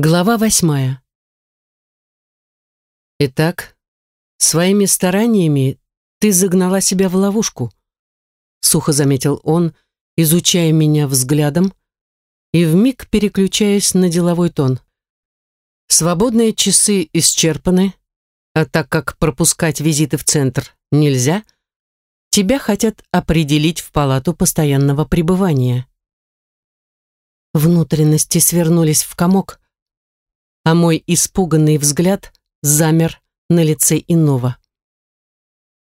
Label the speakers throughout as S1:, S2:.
S1: Глава восьмая. Итак, своими стараниями ты загнала себя в ловушку, сухо заметил он, изучая меня взглядом и вмиг переключаясь на деловой тон. Свободные часы исчерпаны, а так как пропускать визиты в центр нельзя, тебя хотят определить в палату постоянного пребывания. Внутренности свернулись в комок, а мой испуганный взгляд замер на лице иного.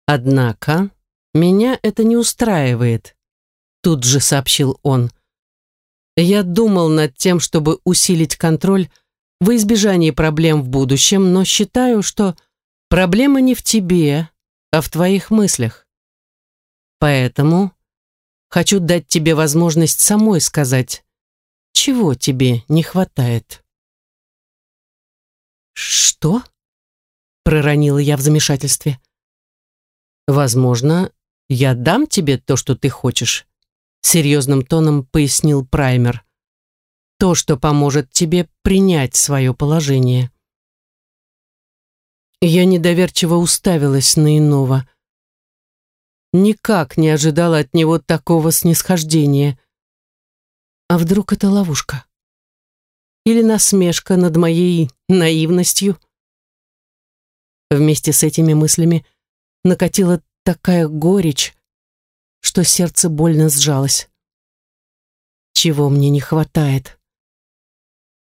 S1: «Однако меня это не устраивает», — тут же сообщил он. «Я думал над тем, чтобы усилить контроль во избежание проблем в будущем, но считаю, что проблема не в тебе, а в твоих мыслях. Поэтому хочу дать тебе возможность самой сказать, чего тебе не хватает». «Что?» — проронила я в замешательстве. «Возможно, я дам тебе то, что ты хочешь», — серьезным тоном пояснил Праймер. «То, что поможет тебе принять свое положение». Я недоверчиво уставилась на иного. Никак не ожидала от него такого снисхождения. А вдруг это ловушка? Или насмешка над моей наивностью. Вместе с этими мыслями накатила такая горечь, что сердце больно сжалось. Чего мне не хватает?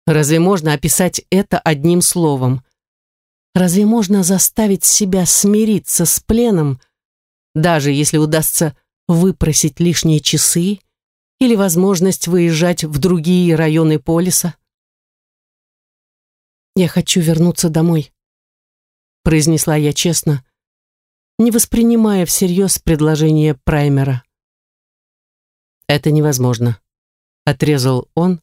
S1: Разве можно описать это одним словом? Разве можно заставить себя смириться с пленом, даже если удастся выпросить лишние часы или возможность выезжать в другие районы полиса? «Я хочу вернуться домой», — произнесла я честно, не воспринимая всерьез предложение Праймера. «Это невозможно», — отрезал он,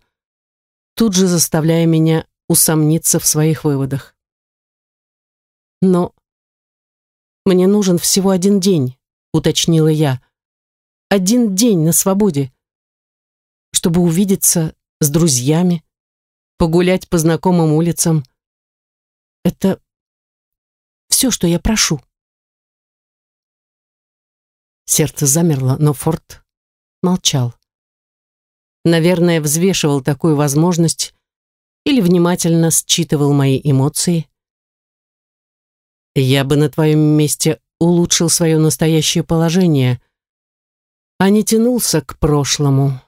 S1: тут же заставляя меня усомниться в своих выводах. «Но мне нужен всего один день», — уточнила я. «Один день на свободе, чтобы увидеться с друзьями, погулять по знакомым улицам. Это все, что я прошу. Сердце замерло, но Форд молчал. Наверное, взвешивал такую возможность или внимательно считывал мои эмоции. Я бы на твоем месте улучшил свое настоящее положение, а не тянулся к прошлому.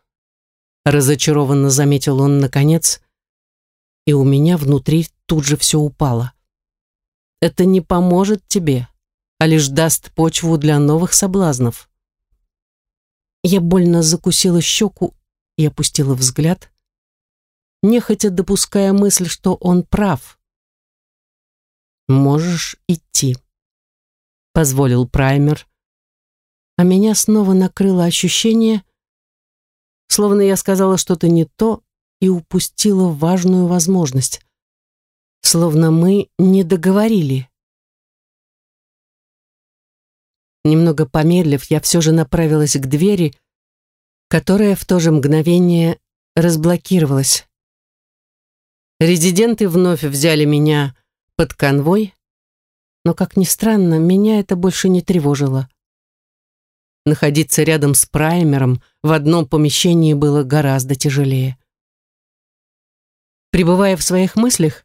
S1: Разочарованно заметил он наконец, и у меня внутри тут же все упало. Это не поможет тебе, а лишь даст почву для новых соблазнов. Я больно закусила щеку и опустила взгляд, нехотя допуская мысль, что он прав. «Можешь идти», — позволил Праймер, а меня снова накрыло ощущение, словно я сказала что-то не то и упустила важную возможность. Словно мы не договорили. Немного помедлив, я все же направилась к двери, которая в то же мгновение разблокировалась. Резиденты вновь взяли меня под конвой, но, как ни странно, меня это больше не тревожило. Находиться рядом с праймером в одном помещении было гораздо тяжелее. Пребывая в своих мыслях,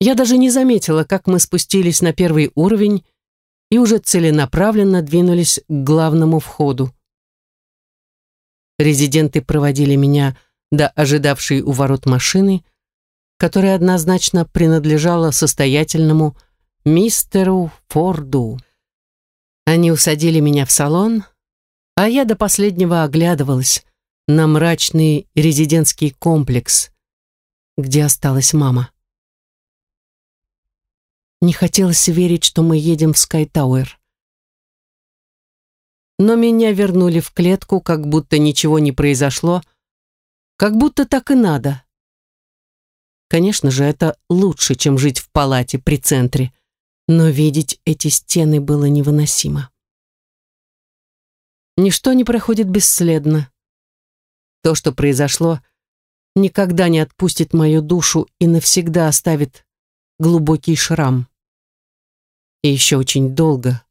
S1: я даже не заметила, как мы спустились на первый уровень и уже целенаправленно двинулись к главному входу. Резиденты проводили меня до ожидавшей у ворот машины, которая однозначно принадлежала состоятельному мистеру Форду. Они усадили меня в салон, а я до последнего оглядывалась на мрачный резидентский комплекс, где осталась мама. Не хотелось верить, что мы едем в Скайтауэр. Но меня вернули в клетку, как будто ничего не произошло, как будто так и надо. Конечно же, это лучше, чем жить в палате при центре, но видеть эти стены было невыносимо. Ничто не проходит бесследно. То, что произошло, никогда не отпустит мою душу и навсегда оставит глубокий шрам. И еще очень долго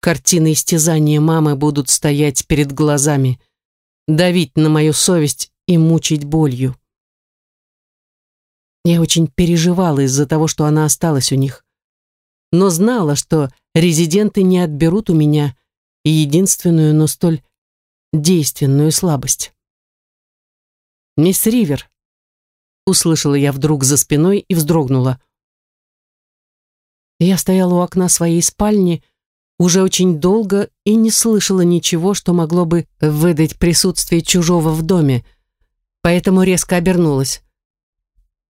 S1: картины истязания мамы будут стоять перед глазами, давить на мою совесть и мучить болью. Я очень переживала из-за того, что она осталась у них, но знала, что резиденты не отберут у меня единственную, но столь действенную слабость. «Мисс Ривер», — услышала я вдруг за спиной и вздрогнула. Я стояла у окна своей спальни уже очень долго и не слышала ничего, что могло бы выдать присутствие чужого в доме, поэтому резко обернулась.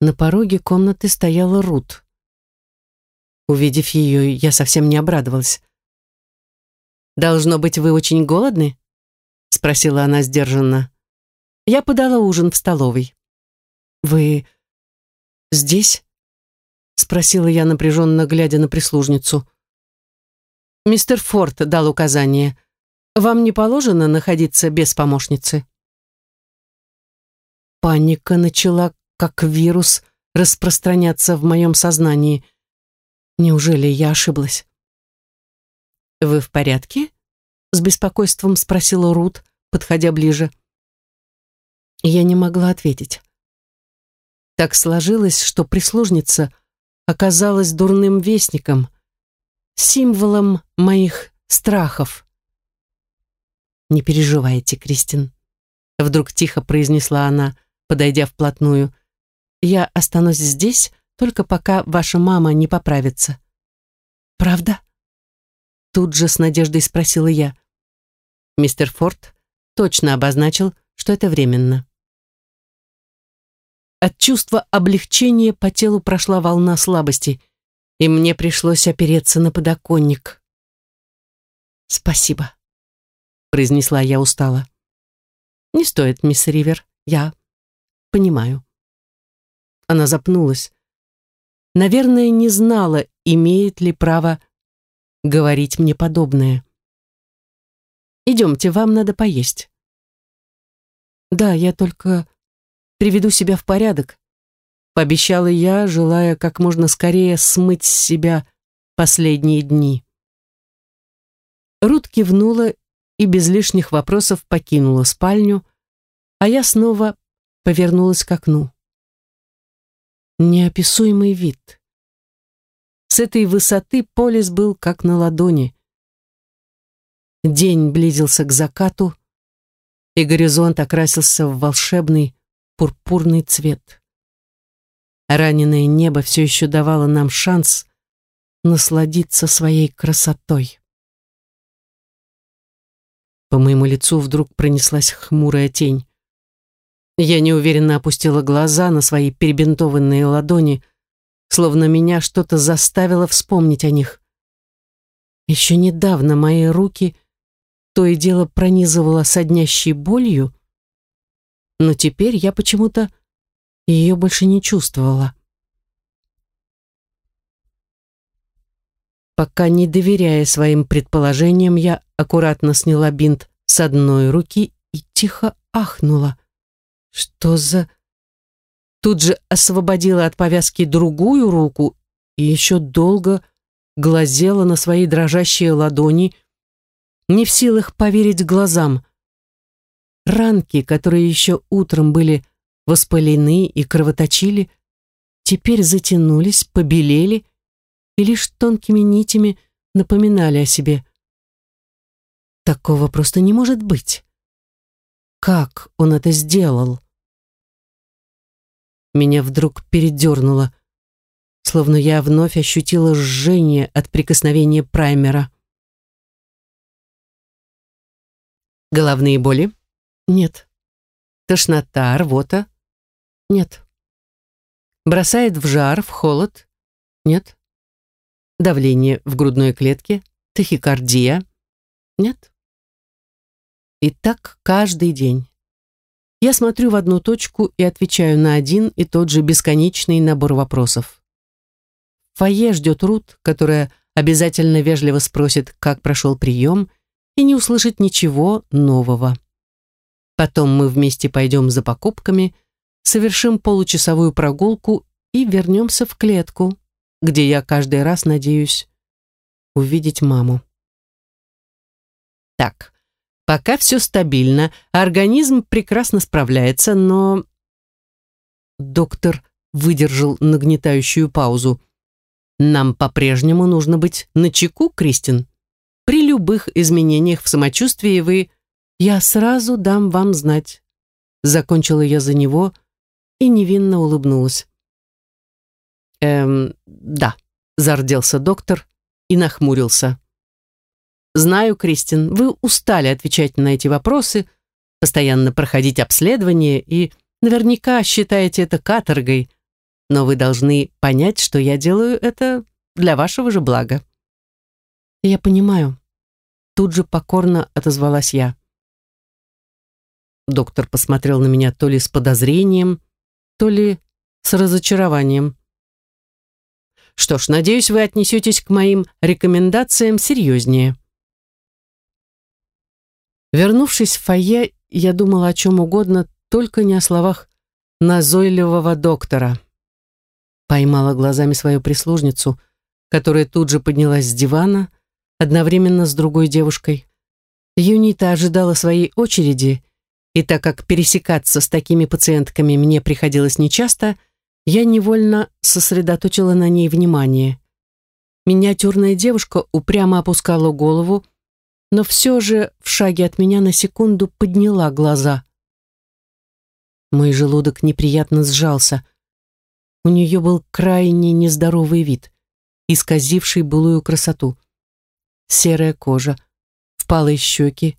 S1: На пороге комнаты стояла Рут. Увидев ее, я совсем не обрадовалась. «Должно быть, вы очень голодны?» — спросила она сдержанно. Я подала ужин в столовой. «Вы здесь?» — спросила я, напряженно глядя на прислужницу. «Мистер Форд дал указание. Вам не положено находиться без помощницы?» Паника начала, как вирус, распространяться в моем сознании. Неужели я ошиблась? «Вы в порядке?» — с беспокойством спросила Рут, подходя ближе. Я не могла ответить. Так сложилось, что прислужница оказалась дурным вестником, символом моих страхов. «Не переживайте, Кристин», — вдруг тихо произнесла она, подойдя вплотную. «Я останусь здесь, только пока ваша мама не поправится». «Правда?» Тут же с надеждой спросила я. Мистер Форд точно обозначил, что это временно. От чувства облегчения по телу прошла волна слабости, и мне пришлось опереться на подоконник. «Спасибо», — произнесла я устало. «Не стоит, мисс Ривер, я понимаю». Она запнулась. Наверное, не знала, имеет ли право говорить мне подобное. «Идемте, вам надо поесть». «Да, я только приведу себя в порядок», пообещала я, желая как можно скорее смыть с себя последние дни. Рут кивнула и без лишних вопросов покинула спальню, а я снова повернулась к окну. Неописуемый вид. С этой высоты полис был как на ладони. День близился к закату, и горизонт окрасился в волшебный пурпурный цвет. Раненое небо все еще давало нам шанс насладиться своей красотой. По моему лицу вдруг пронеслась хмурая тень. Я неуверенно опустила глаза на свои перебинтованные ладони, словно меня что-то заставило вспомнить о них. Еще недавно мои руки то и дело пронизывало соднящей болью, но теперь я почему-то ее больше не чувствовала. Пока не доверяя своим предположениям, я аккуратно сняла бинт с одной руки и тихо ахнула. Что за тут же освободила от повязки другую руку и еще долго глазела на свои дрожащие ладони, не в силах поверить глазам. Ранки, которые еще утром были воспалены и кровоточили, теперь затянулись, побелели и лишь тонкими нитями напоминали о себе. Такого просто не может быть. Как он это сделал? Меня вдруг передернуло, словно я вновь ощутила жжение от прикосновения праймера. Головные боли? Нет. Тошнота, рвота? Нет. Бросает в жар, в холод? Нет. Давление в грудной клетке? Тахикардия? Нет. И так каждый день. Я смотрю в одну точку и отвечаю на один и тот же бесконечный набор вопросов. В фойе ждет Рут, которая обязательно вежливо спросит, как прошел прием, и не услышит ничего нового. Потом мы вместе пойдем за покупками, совершим получасовую прогулку и вернемся в клетку, где я каждый раз надеюсь увидеть маму. Так, пока все стабильно, организм прекрасно справляется, но... Доктор выдержал нагнетающую паузу. Нам по-прежнему нужно быть начеку, Кристин. При любых изменениях в самочувствии вы... Я сразу дам вам знать. Закончила я за него и невинно улыбнулась. Эм, да, зарделся доктор и нахмурился. Знаю, Кристин, вы устали отвечать на эти вопросы, постоянно проходить обследование и наверняка считаете это каторгой, но вы должны понять, что я делаю это для вашего же блага. Я понимаю. Тут же покорно отозвалась я. Доктор посмотрел на меня то ли с подозрением, то ли с разочарованием. Что ж, надеюсь, вы отнесетесь к моим рекомендациям серьезнее. Вернувшись в фойе, я думала о чем угодно, только не о словах назойливого доктора. Поймала глазами свою прислужницу, которая тут же поднялась с дивана, одновременно с другой девушкой. Юнита ожидала своей очереди, и так как пересекаться с такими пациентками мне приходилось нечасто, я невольно сосредоточила на ней внимание. Миниатюрная девушка упрямо опускала голову, но все же в шаге от меня на секунду подняла глаза. Мой желудок неприятно сжался. У нее был крайне нездоровый вид, исказивший былую красоту. Серая кожа, впалые щеки,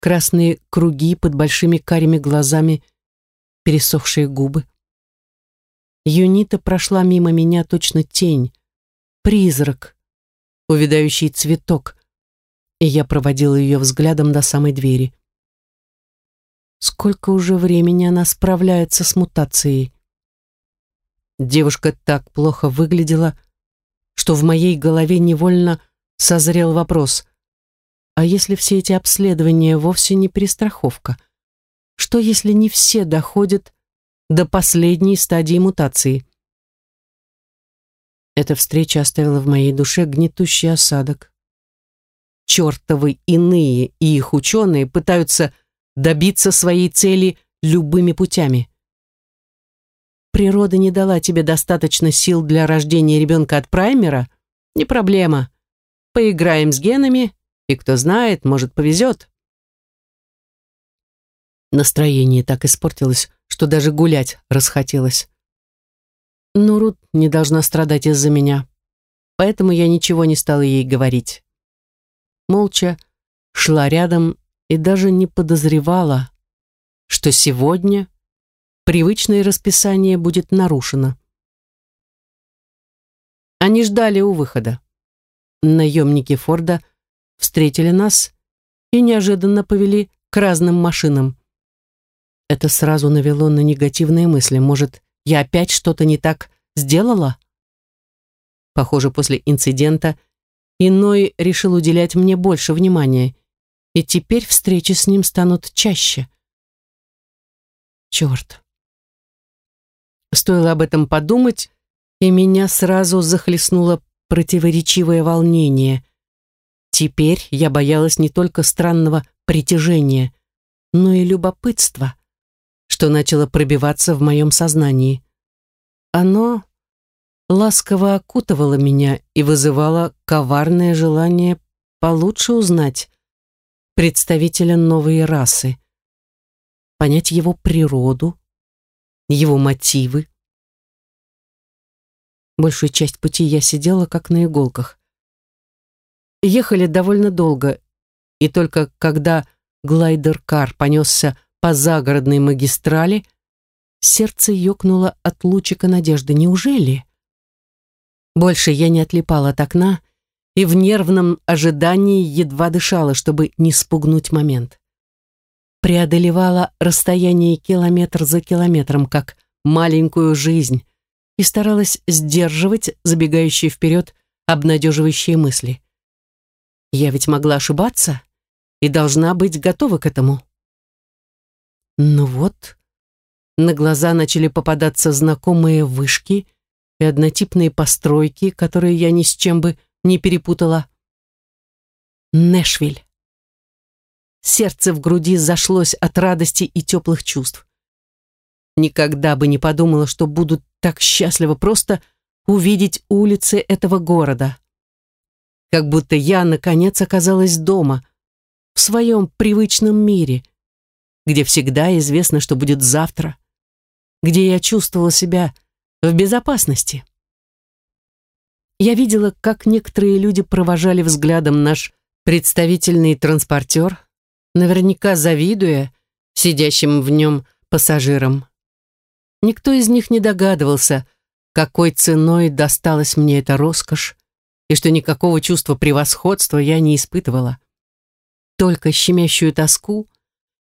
S1: красные круги под большими карими глазами, пересохшие губы. Юнита прошла мимо меня точно тень, призрак, увядающий цветок, и я проводила ее взглядом до самой двери. Сколько уже времени она справляется с мутацией? Девушка так плохо выглядела, что в моей голове невольно созрел вопрос. А если все эти обследования вовсе не перестраховка? Что если не все доходят до последней стадии мутации. Эта встреча оставила в моей душе гнетущий осадок. Чертовы иные и их ученые пытаются добиться своей цели любыми путями. Природа не дала тебе достаточно сил для рождения ребенка от праймера? Не проблема. Поиграем с генами, и кто знает, может, повезет. Настроение так испортилось, что даже гулять расхотелось. Но Рут не должна страдать из-за меня, поэтому я ничего не стала ей говорить. Молча шла рядом и даже не подозревала, что сегодня привычное расписание будет нарушено. Они ждали у выхода. Наемники Форда встретили нас и неожиданно повели к разным машинам. Это сразу навело на негативные мысли. Может, я опять что-то не так сделала? Похоже, после инцидента иной решил уделять мне больше внимания, и теперь встречи с ним станут чаще. Черт. Стоило об этом подумать, и меня сразу захлестнуло противоречивое волнение. Теперь я боялась не только странного притяжения, но и любопытства что начало пробиваться в моем сознании. Оно ласково окутывало меня и вызывало коварное желание получше узнать представителя новой расы, понять его природу, его мотивы. Большую часть пути я сидела как на иголках. Ехали довольно долго, и только когда глайдер-кар понесся по загородной магистрали, сердце ёкнуло от лучика надежды. Неужели? Больше я не отлипала от окна и в нервном ожидании едва дышала, чтобы не спугнуть момент. Преодолевала расстояние километр за километром, как маленькую жизнь, и старалась сдерживать забегающие вперед обнадеживающие мысли. Я ведь могла ошибаться и должна быть готова к этому. Ну вот, На глаза начали попадаться знакомые вышки и однотипные постройки, которые я ни с чем бы не перепутала. Нэшвиль. Сердце в груди зашлось от радости и теплых чувств. Никогда бы не подумала, что буду так счастлива просто увидеть улицы этого города. Как будто я, наконец, оказалась дома, в своем привычном мире, где всегда известно, что будет завтра, где я чувствовала себя в безопасности. Я видела, как некоторые люди провожали взглядом наш представительный транспортер, наверняка завидуя сидящим в нем пассажирам. Никто из них не догадывался, какой ценой досталась мне эта роскошь, и что никакого чувства превосходства я не испытывала. Только щемящую тоску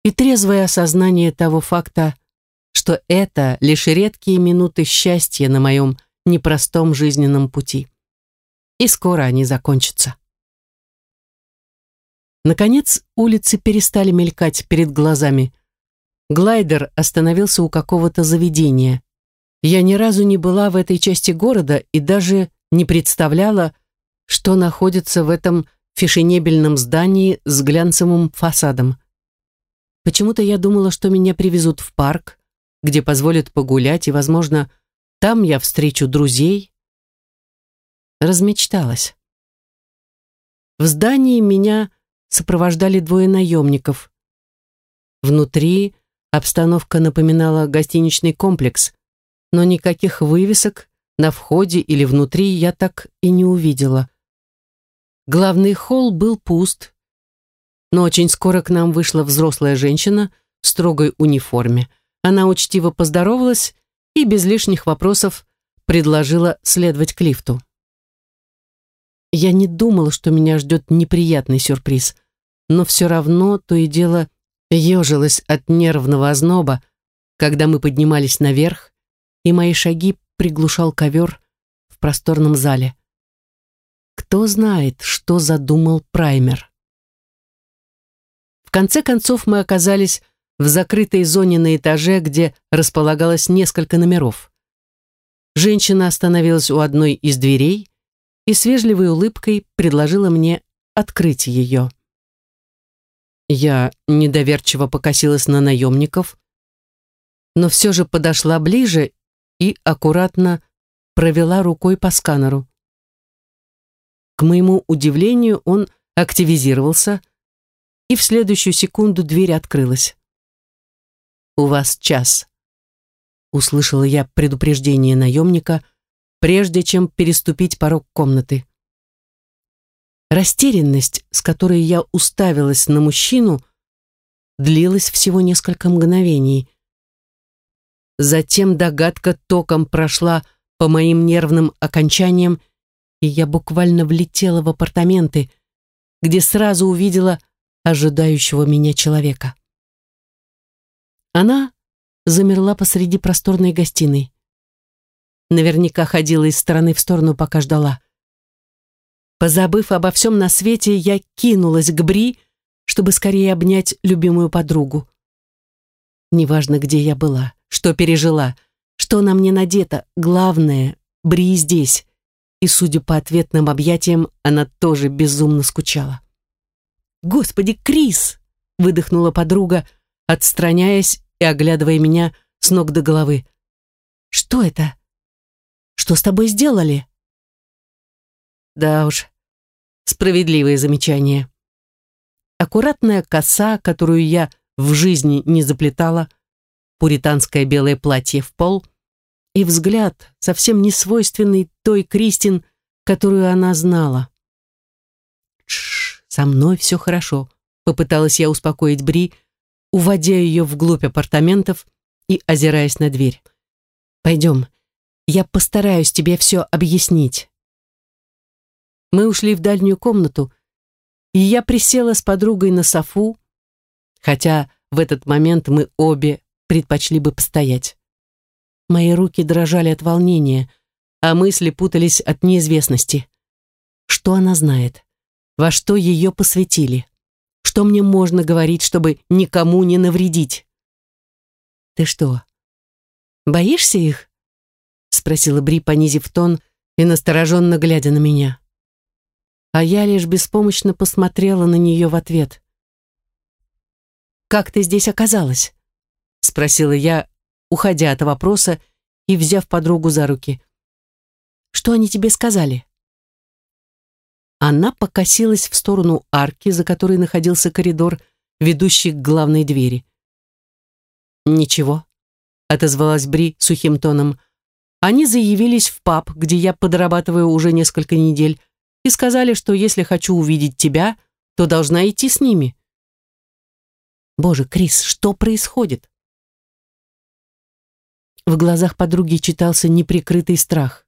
S1: и трезвое осознание того факта, что это лишь редкие минуты счастья на моем непростом жизненном пути. И скоро они закончатся. Наконец, улицы перестали мелькать перед глазами. Глайдер остановился у какого-то заведения. Я ни разу не была в этой части города и даже не представляла, что находится в этом фешенебельном здании с глянцевым фасадом. Почему-то я думала, что меня привезут в парк, где позволят погулять, и, возможно, там я встречу друзей. Размечталась. В здании меня сопровождали двое наемников. Внутри обстановка напоминала гостиничный комплекс, но никаких вывесок на входе или внутри я так и не увидела. Главный холл был пуст, но очень скоро к нам вышла взрослая женщина в строгой униформе. Она учтиво поздоровалась и без лишних вопросов предложила следовать к лифту. Я не думала, что меня ждет неприятный сюрприз но все равно то и дело ежилась от нервного озноба, когда мы поднимались наверх, и мои шаги приглушал ковер в просторном зале. Кто знает, что задумал праймер. В конце концов мы оказались в закрытой зоне на этаже, где располагалось несколько номеров. Женщина остановилась у одной из дверей и с вежливой улыбкой предложила мне открыть ее. Я недоверчиво покосилась на наемников, но все же подошла ближе и аккуратно провела рукой по сканеру. К моему удивлению, он активизировался, и в следующую секунду дверь открылась. «У вас час», — услышала я предупреждение наемника, прежде чем переступить порог комнаты. Растерянность, с которой я уставилась на мужчину, длилась всего несколько мгновений. Затем догадка током прошла по моим нервным окончаниям, и я буквально влетела в апартаменты, где сразу увидела ожидающего меня человека. Она замерла посреди просторной гостиной. Наверняка ходила из стороны в сторону, пока ждала. Позабыв обо всем на свете, я кинулась к Бри, чтобы скорее обнять любимую подругу. Неважно, где я была, что пережила, что на мне надето, главное, Бри здесь. И, судя по ответным объятиям, она тоже безумно скучала. «Господи, Крис!» — выдохнула подруга, отстраняясь и оглядывая меня с ног до головы. «Что это? Что с тобой сделали?» Да уж, Справедливое замечание. Аккуратная коса, которую я в жизни не заплетала, пуританское белое платье в пол и взгляд, совсем не свойственный той Кристин, которую она знала. «Тш, со мной все хорошо», — попыталась я успокоить Бри, уводя ее вглубь апартаментов и озираясь на дверь. «Пойдем, я постараюсь тебе все объяснить». Мы ушли в дальнюю комнату, и я присела с подругой на софу, хотя в этот момент мы обе предпочли бы постоять. Мои руки дрожали от волнения, а мысли путались от неизвестности. Что она знает? Во что ее посвятили? Что мне можно говорить, чтобы никому не навредить? «Ты что, Боишься их?» спросила Бри, понизив тон и настороженно глядя на меня. А я лишь беспомощно посмотрела на нее в ответ. «Как ты здесь оказалась?» спросила я, уходя от вопроса и взяв подругу за руки. «Что они тебе сказали?» Она покосилась в сторону арки, за которой находился коридор, ведущий к главной двери. «Ничего», — отозвалась Бри сухим тоном. «Они заявились в паб, где я подрабатываю уже несколько недель, и сказали, что если хочу увидеть тебя, то должна идти с ними». «Боже, Крис, что происходит?» В глазах подруги читался неприкрытый страх.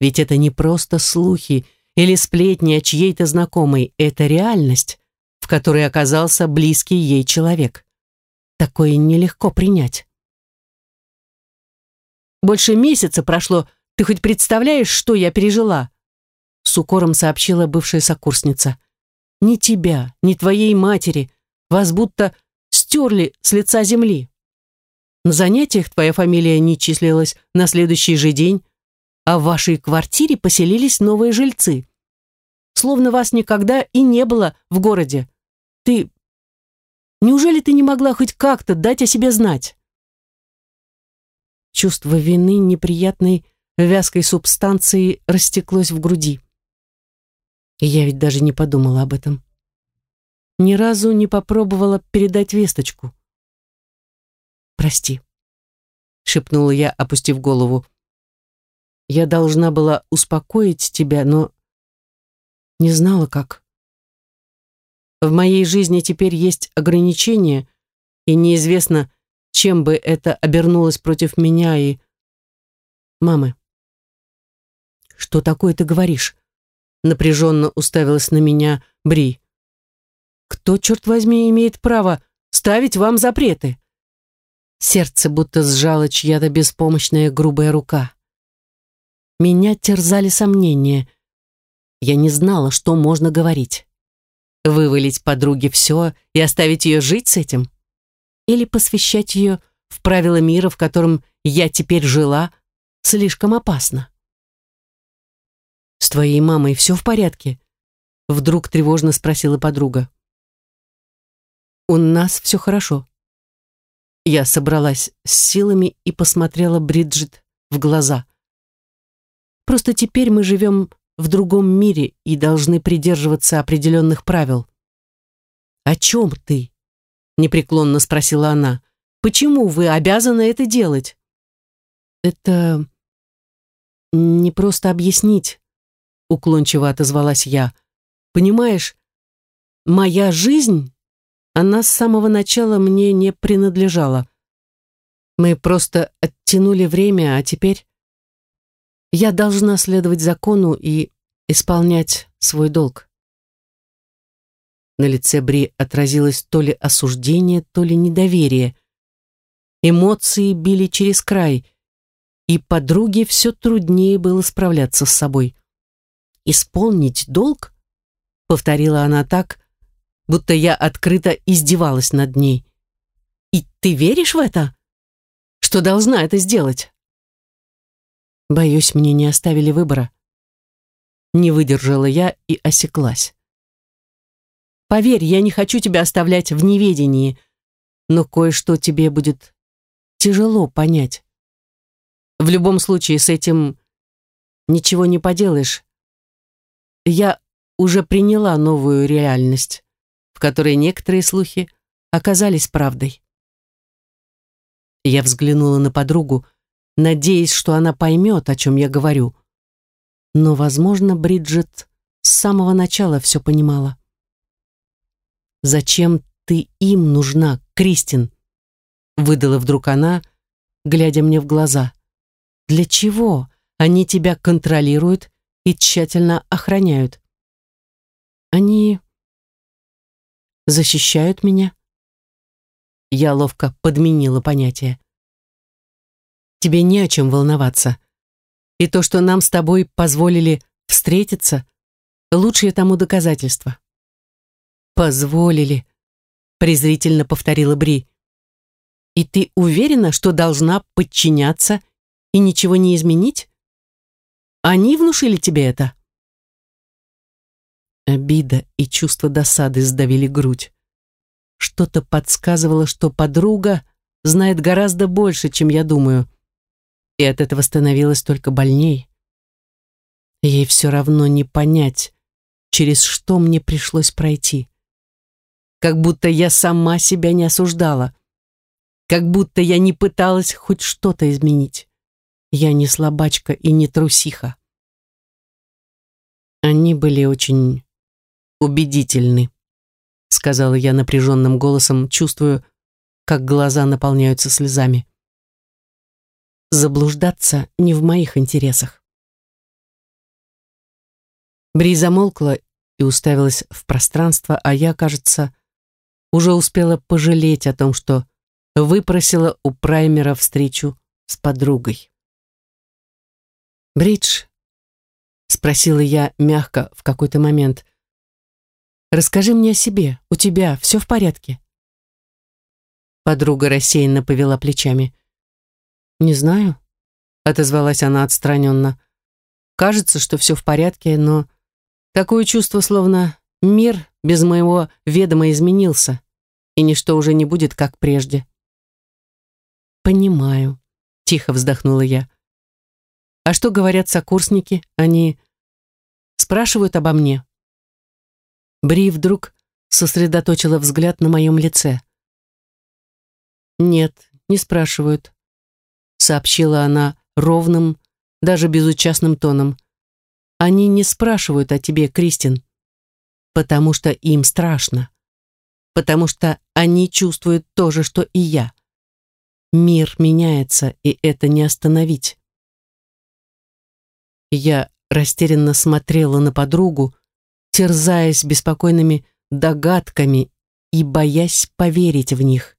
S1: Ведь это не просто слухи или сплетни о чьей-то знакомой, это реальность, в которой оказался близкий ей человек. Такое нелегко принять. «Больше месяца прошло, ты хоть представляешь, что я пережила?» С укором сообщила бывшая сокурсница. «Ни тебя, ни твоей матери. Вас будто стерли с лица земли. На занятиях твоя фамилия не числилась на следующий же день, а в вашей квартире поселились новые жильцы. Словно вас никогда и не было в городе. Ты Неужели ты не могла хоть как-то дать о себе знать? Чувство вины неприятной вязкой субстанции растеклось в груди. И я ведь даже не подумала об этом. Ни разу не попробовала передать весточку. «Прости», — шепнула я, опустив голову. «Я должна была успокоить тебя, но не знала, как». В моей жизни теперь есть ограничения, и неизвестно, чем бы это обернулось против меня и... Мамы. «Что такое ты говоришь?» Напряженно уставилась на меня Бри. «Кто, черт возьми, имеет право ставить вам запреты?» Сердце будто сжало чья-то беспомощная грубая рука. Меня терзали сомнения. Я не знала, что можно говорить. Вывалить подруге все и оставить ее жить с этим? Или посвящать ее в правила мира, в котором я теперь жила, слишком опасно? «С твоей мамой все в порядке?» Вдруг тревожно спросила подруга. «У нас все хорошо». Я собралась с силами и посмотрела Бриджит в глаза. «Просто теперь мы живем в другом мире и должны придерживаться определенных правил. «О чем ты?» — непреклонно спросила она. «Почему вы обязаны это делать?» «Это не просто объяснить», — уклончиво отозвалась я. «Понимаешь, моя жизнь, она с самого начала мне не принадлежала. Мы просто оттянули время, а теперь я должна следовать закону и исполнять свой долг. На лице Бри отразилось то ли осуждение, то ли недоверие. Эмоции били через край, и подруге все труднее было справляться с собой. «Исполнить долг?» — повторила она так, будто я открыто издевалась над ней. «И ты веришь в это? Что должна это сделать?» Боюсь, мне не оставили выбора. Не выдержала я и осеклась. Поверь, я не хочу тебя оставлять в неведении, но кое-что тебе будет тяжело понять. В любом случае с этим ничего не поделаешь. Я уже приняла новую реальность, в которой некоторые слухи оказались правдой. Я взглянула на подругу, надеясь, что она поймет, о чем я говорю. Но, возможно, Бриджит с самого начала все понимала. «Зачем ты им нужна, Кристин?» выдала вдруг она, глядя мне в глаза. «Для чего они тебя контролируют и тщательно охраняют?» «Они защищают меня?» Я ловко подменила понятие. Тебе не о чем волноваться. И то, что нам с тобой позволили встретиться, лучшее тому доказательство. Позволили, презрительно повторила Бри. И ты уверена, что должна подчиняться и ничего не изменить? Они внушили тебе это? Обида и чувство досады сдавили грудь. Что-то подсказывало, что подруга знает гораздо больше, чем я думаю. И от этого становилось только больней. Ей все равно не понять, через что мне пришлось пройти. Как будто я сама себя не осуждала. Как будто я не пыталась хоть что-то изменить. Я не слабачка и не трусиха. Они были очень убедительны, сказала я напряженным голосом, чувствую, как глаза наполняются слезами. Заблуждаться не в моих интересах. Бри замолкла и уставилась в пространство, а я, кажется, уже успела пожалеть о том, что выпросила у Праймера встречу с подругой. «Бридж?» — спросила я мягко в какой-то момент. «Расскажи мне о себе. У тебя все в порядке?» Подруга рассеянно повела плечами. «Не знаю», — отозвалась она отстраненно. «Кажется, что все в порядке, но такое чувство, словно мир без моего ведома изменился, и ничто уже не будет, как прежде». «Понимаю», — тихо вздохнула я. «А что говорят сокурсники? Они спрашивают обо мне?» Бри вдруг сосредоточила взгляд на моем лице. «Нет, не спрашивают», — сообщила она ровным, даже безучастным тоном. «Они не спрашивают о тебе, Кристин, потому что им страшно, потому что они чувствуют то же, что и я. Мир меняется, и это не остановить». Я растерянно смотрела на подругу, терзаясь беспокойными догадками и боясь поверить в них.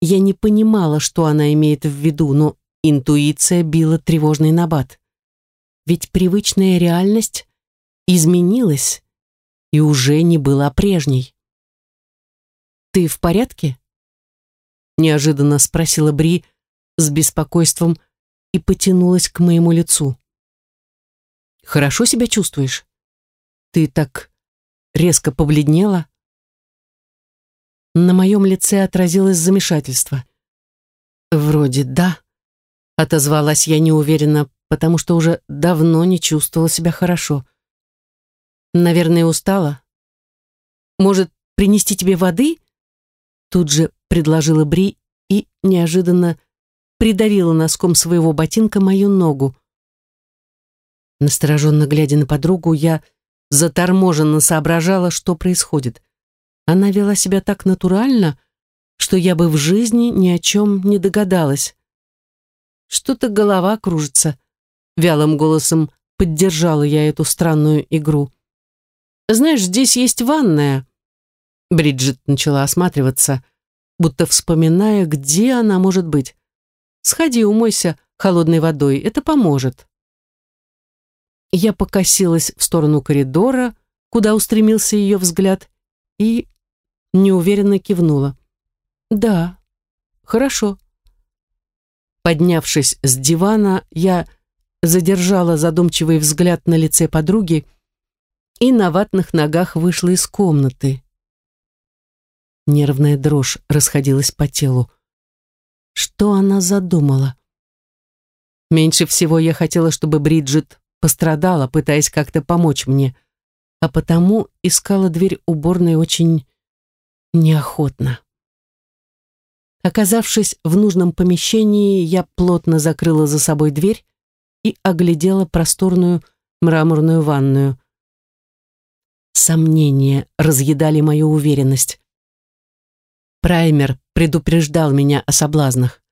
S1: Я не понимала, что она имеет в виду, но интуиция била тревожный набат. Ведь привычная реальность изменилась и уже не была прежней. «Ты в порядке?» Неожиданно спросила Бри с беспокойством и потянулась к моему лицу. «Хорошо себя чувствуешь?» Ты так резко побледнела. На моем лице отразилось замешательство. Вроде да, отозвалась я неуверенно, потому что уже давно не чувствовала себя хорошо. Наверное, устала. Может, принести тебе воды? Тут же предложила Бри и неожиданно придавила носком своего ботинка мою ногу. Настороженно глядя на подругу, я заторможенно соображала, что происходит. Она вела себя так натурально, что я бы в жизни ни о чем не догадалась. Что-то голова кружится. Вялым голосом поддержала я эту странную игру. «Знаешь, здесь есть ванная». Бриджит начала осматриваться, будто вспоминая, где она может быть. «Сходи, умойся холодной водой, это поможет». Я покосилась в сторону коридора, куда устремился ее взгляд, и неуверенно кивнула. «Да, хорошо». Поднявшись с дивана, я задержала задумчивый взгляд на лице подруги и на ватных ногах вышла из комнаты. Нервная дрожь расходилась по телу. Что она задумала? Меньше всего я хотела, чтобы Бриджит пострадала, пытаясь как-то помочь мне, а потому искала дверь уборной очень неохотно. Оказавшись в нужном помещении, я плотно закрыла за собой дверь и оглядела просторную мраморную ванную. Сомнения разъедали мою уверенность. Праймер предупреждал меня о соблазнах,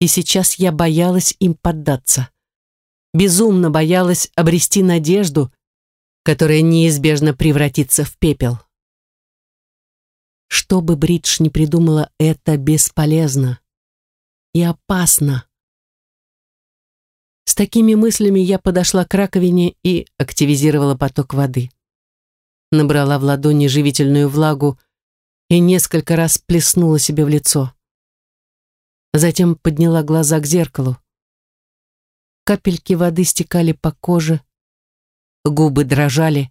S1: и сейчас я боялась им поддаться безумно боялась обрести надежду, которая неизбежно превратится в пепел. Что бы Бридж ни придумала, это бесполезно и опасно. С такими мыслями я подошла к раковине и активизировала поток воды. Набрала в ладони живительную влагу и несколько раз плеснула себе в лицо. Затем подняла глаза к зеркалу. Капельки воды стекали по коже, губы дрожали,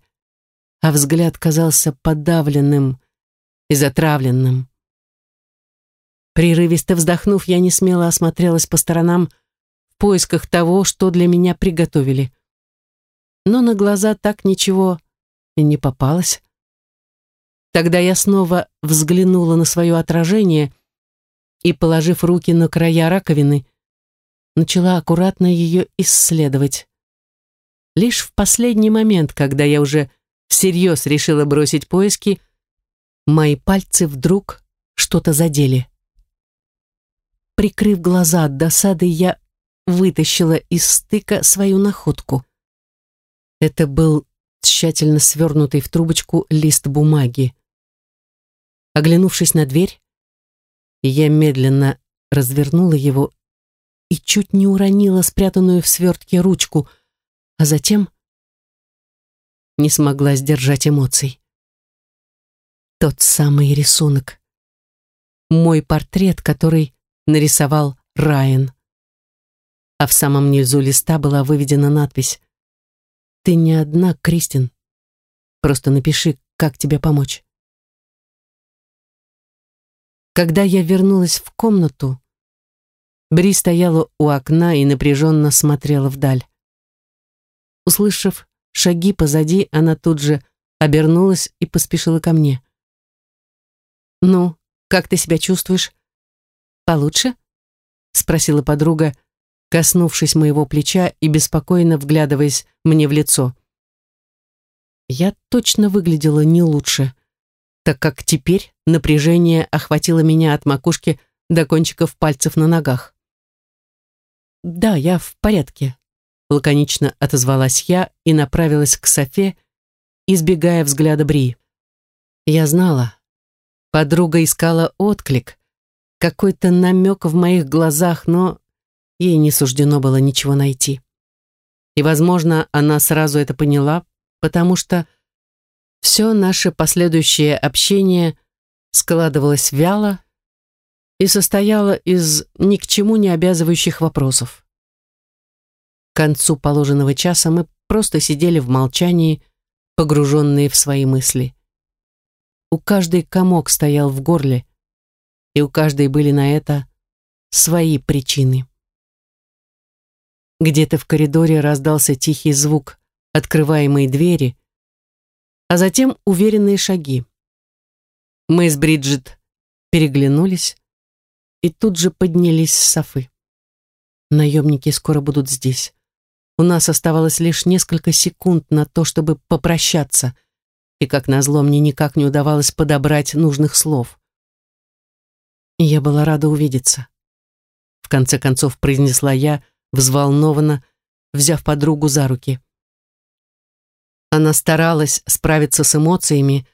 S1: а взгляд казался подавленным и затравленным. Прерывисто вздохнув, я не смело осмотрелась по сторонам в поисках того, что для меня приготовили. Но на глаза так ничего и не попалось. Тогда я снова взглянула на свое отражение и, положив руки на края раковины, начала аккуратно ее исследовать. Лишь в последний момент, когда я уже всерьез решила бросить поиски, мои пальцы вдруг что-то задели. Прикрыв глаза от досады, я вытащила из стыка свою находку. Это был тщательно свернутый в трубочку лист бумаги. Оглянувшись на дверь, я медленно развернула его и чуть не уронила спрятанную в свертке ручку, а затем не смогла сдержать эмоций. Тот самый рисунок. Мой портрет, который нарисовал Райан. А в самом низу листа была выведена надпись «Ты не одна, Кристин. Просто напиши, как тебе помочь». Когда я вернулась в комнату, Бри стояла у окна и напряженно смотрела вдаль. Услышав шаги позади, она тут же обернулась и поспешила ко мне. «Ну, как ты себя чувствуешь?» «Получше?» — спросила подруга, коснувшись моего плеча и беспокойно вглядываясь мне в лицо. Я точно выглядела не лучше, так как теперь напряжение охватило меня от макушки до кончиков пальцев на ногах. «Да, я в порядке», — лаконично отозвалась я и направилась к Софе, избегая взгляда Бри. Я знала. Подруга искала отклик, какой-то намек в моих глазах, но ей не суждено было ничего найти. И, возможно, она сразу это поняла, потому что все наше последующее общение складывалось вяло и состояло из ни к чему не обязывающих вопросов. К концу положенного часа мы просто сидели в молчании, погруженные в свои мысли. У каждой комок стоял в горле, и у каждой были на это свои причины. Где-то в коридоре раздался тихий звук открываемой двери, а затем уверенные шаги. Мы с Бриджит переглянулись и тут же поднялись с софы. Наемники скоро будут здесь. У нас оставалось лишь несколько секунд на то, чтобы попрощаться, и, как назло, мне никак не удавалось подобрать нужных слов я была рада увидеться. В конце концов произнесла я, взволнованно, взяв подругу за руки. Она старалась справиться с эмоциями,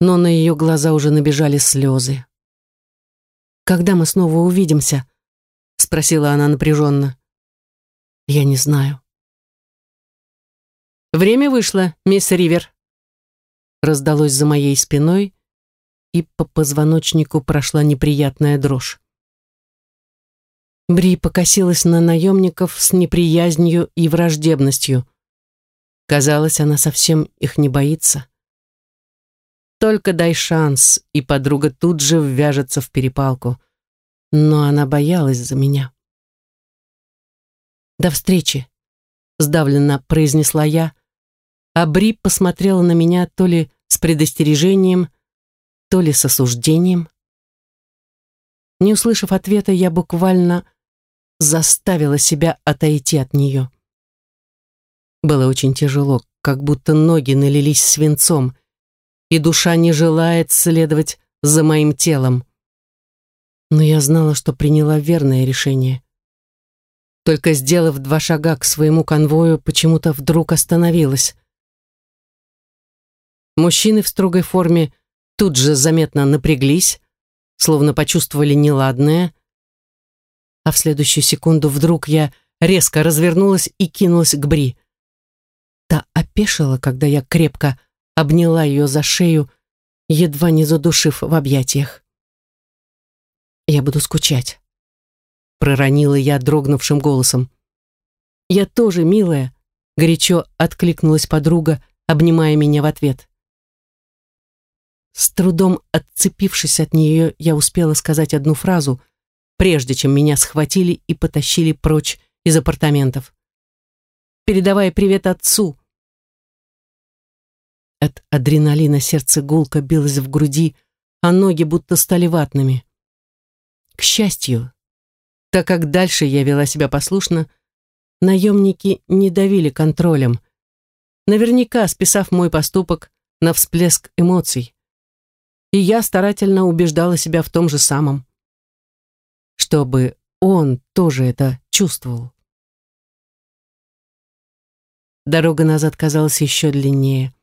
S1: но на ее глаза уже набежали слезы. «Когда мы снова увидимся?» — спросила она напряженно. «Я не знаю». «Время вышло, мисс Ривер», — раздалось за моей спиной, и по позвоночнику прошла неприятная дрожь. Бри покосилась на наемников с неприязнью и враждебностью. Казалось, она совсем их не боится. Только дай шанс, и подруга тут же ввяжется в перепалку. Но она боялась за меня. «До встречи», — сдавленно произнесла я, а Бри посмотрела на меня то ли с предостережением, то ли с осуждением. Не услышав ответа, я буквально заставила себя отойти от нее. Было очень тяжело, как будто ноги налились свинцом, и душа не желает следовать за моим телом. Но я знала, что приняла верное решение. Только сделав два шага к своему конвою, почему-то вдруг остановилась. Мужчины в строгой форме тут же заметно напряглись, словно почувствовали неладное, а в следующую секунду вдруг я резко развернулась и кинулась к Бри. Та опешила, когда я крепко обняла ее за шею, едва не задушив в объятиях. «Я буду скучать», проронила я дрогнувшим голосом. «Я тоже, милая», — горячо откликнулась подруга, обнимая меня в ответ. С трудом отцепившись от нее, я успела сказать одну фразу, прежде чем меня схватили и потащили прочь из апартаментов. «Передавай привет отцу!» От адреналина сердце гулко билось в груди, а ноги будто стали ватными. К счастью, так как дальше я вела себя послушно, наемники не давили контролем, наверняка списав мой поступок на всплеск эмоций. И я старательно убеждала себя в том же самом. Чтобы он тоже это чувствовал. Дорога назад казалась еще длиннее.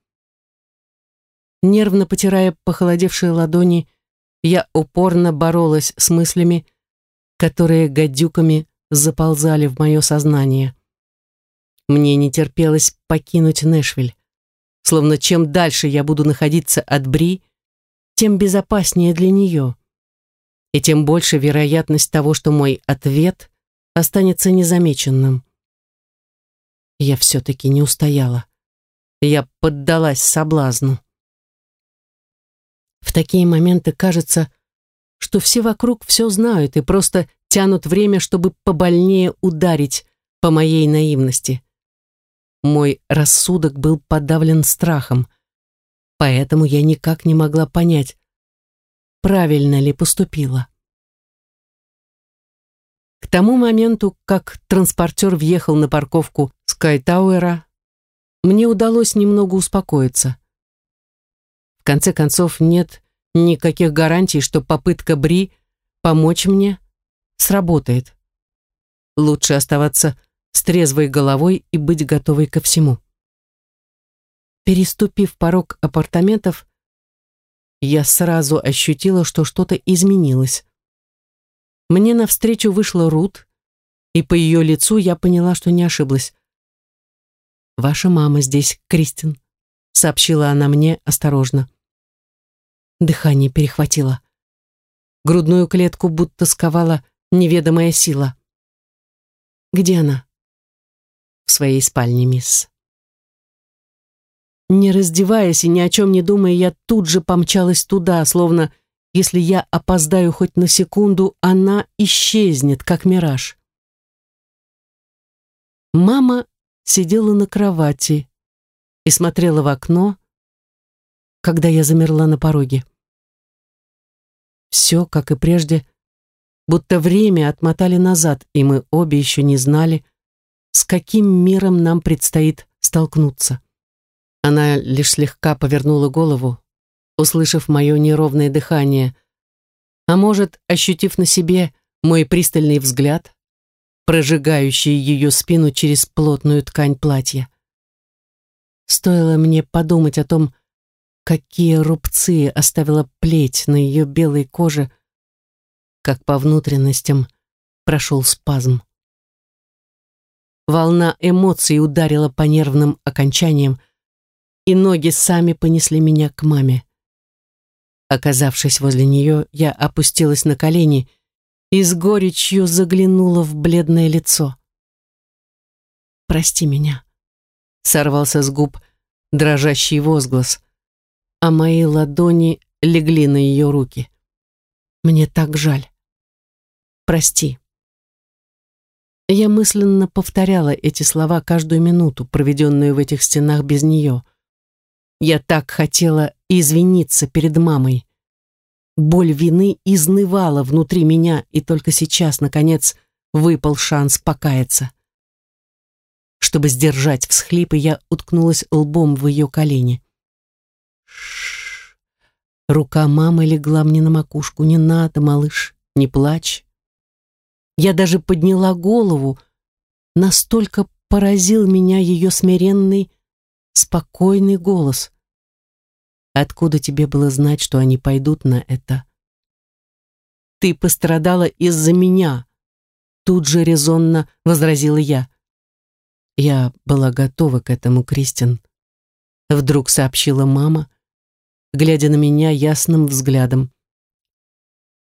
S1: Нервно потирая похолодевшие ладони, я упорно боролась с мыслями, которые гадюками заползали в мое сознание. Мне не терпелось покинуть Нэшвиль. Словно чем дальше я буду находиться от Бри, тем безопаснее для нее. И тем больше вероятность того, что мой ответ останется незамеченным. Я все-таки не устояла. Я поддалась соблазну. В такие моменты кажется, что все вокруг все знают и просто тянут время, чтобы побольнее ударить по моей наивности. Мой рассудок был подавлен страхом, поэтому я никак не могла понять, правильно ли поступила. К тому моменту, как транспортер въехал на парковку Скайтауэра, мне удалось немного успокоиться. В конце концов, нет никаких гарантий, что попытка Бри помочь мне сработает. Лучше оставаться с трезвой головой и быть готовой ко всему. Переступив порог апартаментов, я сразу ощутила, что что-то изменилось. Мне навстречу вышла Рут, и по ее лицу я поняла, что не ошиблась. «Ваша мама здесь, Кристин», — сообщила она мне осторожно. Дыхание перехватило. Грудную клетку будто сковала неведомая сила. «Где она?» «В своей спальне, мисс». Не раздеваясь и ни о чем не думая, я тут же помчалась туда, словно, если я опоздаю хоть на секунду, она исчезнет, как мираж. Мама сидела на кровати и смотрела в окно, когда я замерла на пороге. Все, как и прежде, будто время отмотали назад, и мы обе еще не знали, с каким миром нам предстоит столкнуться. Она лишь слегка повернула голову, услышав мое неровное дыхание, а может, ощутив на себе мой пристальный взгляд, прожигающий ее спину через плотную ткань платья. Стоило мне подумать о том, какие рубцы оставила плеть на ее белой коже, как по внутренностям прошел спазм. Волна эмоций ударила по нервным окончаниям, и ноги сами понесли меня к маме. Оказавшись возле нее, я опустилась на колени и с горечью заглянула в бледное лицо. «Прости меня», — сорвался с губ дрожащий возглас а мои ладони легли на ее руки. Мне так жаль. Прости. Я мысленно повторяла эти слова каждую минуту, проведенную в этих стенах без нее. Я так хотела извиниться перед мамой. Боль вины изнывала внутри меня, и только сейчас, наконец, выпал шанс покаяться. Чтобы сдержать всхлипы, я уткнулась лбом в ее колени. Рука мамы легла мне на макушку. «Не надо, малыш, не плачь». Я даже подняла голову. Настолько поразил меня ее смиренный, спокойный голос. Откуда тебе было знать, что они пойдут на это? Ты пострадала из-за меня, тут же резонно возразила я. Я была готова к этому, Кристин. Вдруг сообщила мама, глядя на меня ясным взглядом.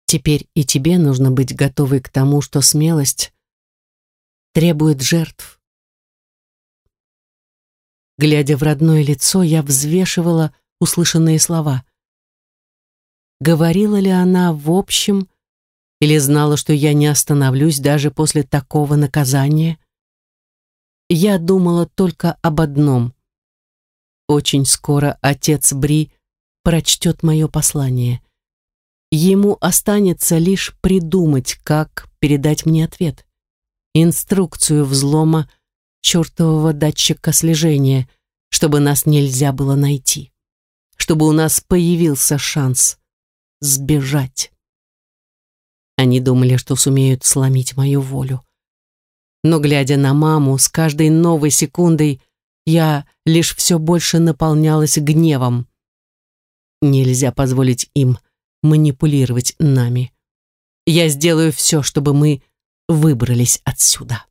S1: Теперь и тебе нужно быть готовой к тому, что смелость требует жертв. Глядя в родное лицо, я взвешивала услышанные слова. Говорила ли она в общем или знала, что я не остановлюсь даже после такого наказания? Я думала только об одном. Очень скоро отец Бри прочтет мое послание. Ему останется лишь придумать, как передать мне ответ. Инструкцию взлома чертового датчика слежения, чтобы нас нельзя было найти. Чтобы у нас появился шанс сбежать. Они думали, что сумеют сломить мою волю. Но, глядя на маму, с каждой новой секундой я лишь все больше наполнялась гневом. Нельзя позволить им манипулировать нами. Я сделаю все, чтобы мы выбрались отсюда.